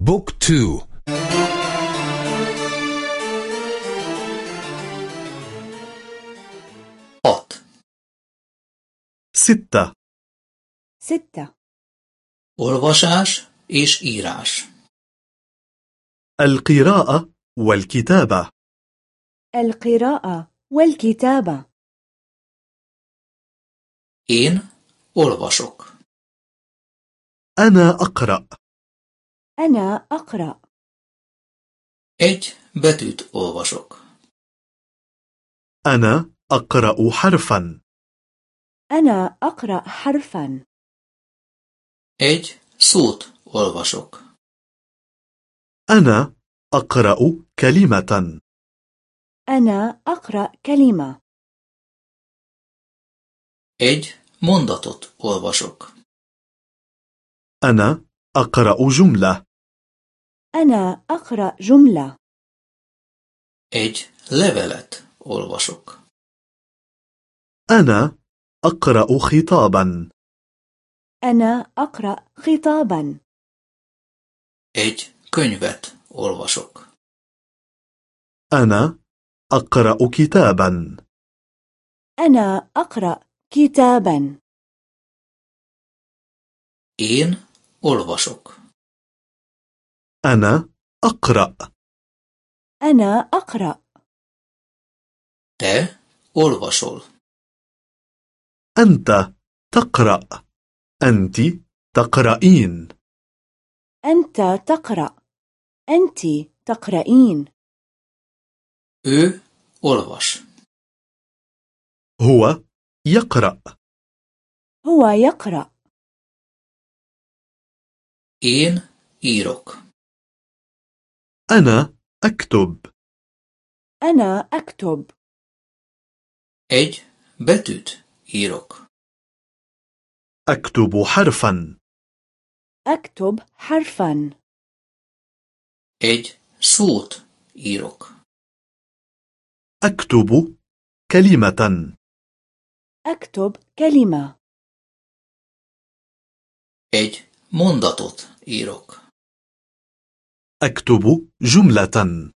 بوك تو. أط ستة. ستة. olvasás és írás. القراءة والكتابة. القراءة والكتابة. Én olvasok. أنا أقرأ. أنا أقرأ Egy betűt olvasok. أنا أقرأ حرفا أنا أقرأ حرفا Egy szót olvasok. أنا أقرأ كلمة أنا أقرأ كلمة Egy mondatot olvasok. أنا أقرأ جملة أنا أقرأ جملة Egy levelet olvasok. أنا أقرأ خطابا أنا أقرأ خطابا Egy könyvet olvasok. أنا أقرأ كتابا أنا أقرأ كتابا Én olvasok. أنا أقرأ. أنا أقرأ. Te olvasol. أنت تقرأ. أنت تقرأين. أنت تقرأ. أنت تقرأين. Ő olvas. هو يقرأ. هو يقرأ. Én írok. أنا أكتب أنا أكتب Egy betűt írok. أكتب حرفا أكتب حرفا Egy szót írok. أكتب كلمة أكتب كلمة Egy mondatot írok. أكتب جملة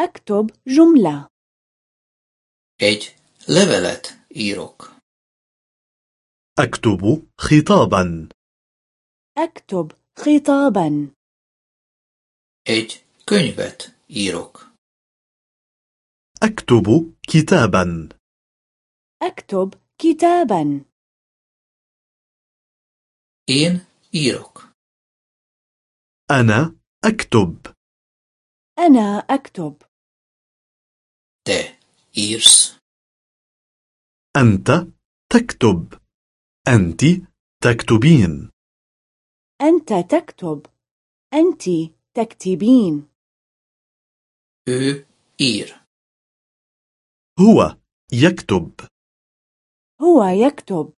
أكتب جملة Egy levelet írok. أكتب خطابا أكتب خطابا Egy könyvet írok. أكتب كتابا أكتب كتابا Én írok. أنا أكتب. أنا أكتب. Te írsz. أنت تكتب. أنت تكتبين. أنت تكتب. أنت تكتبين. Ő ír. هو يكتب. هو يكتب.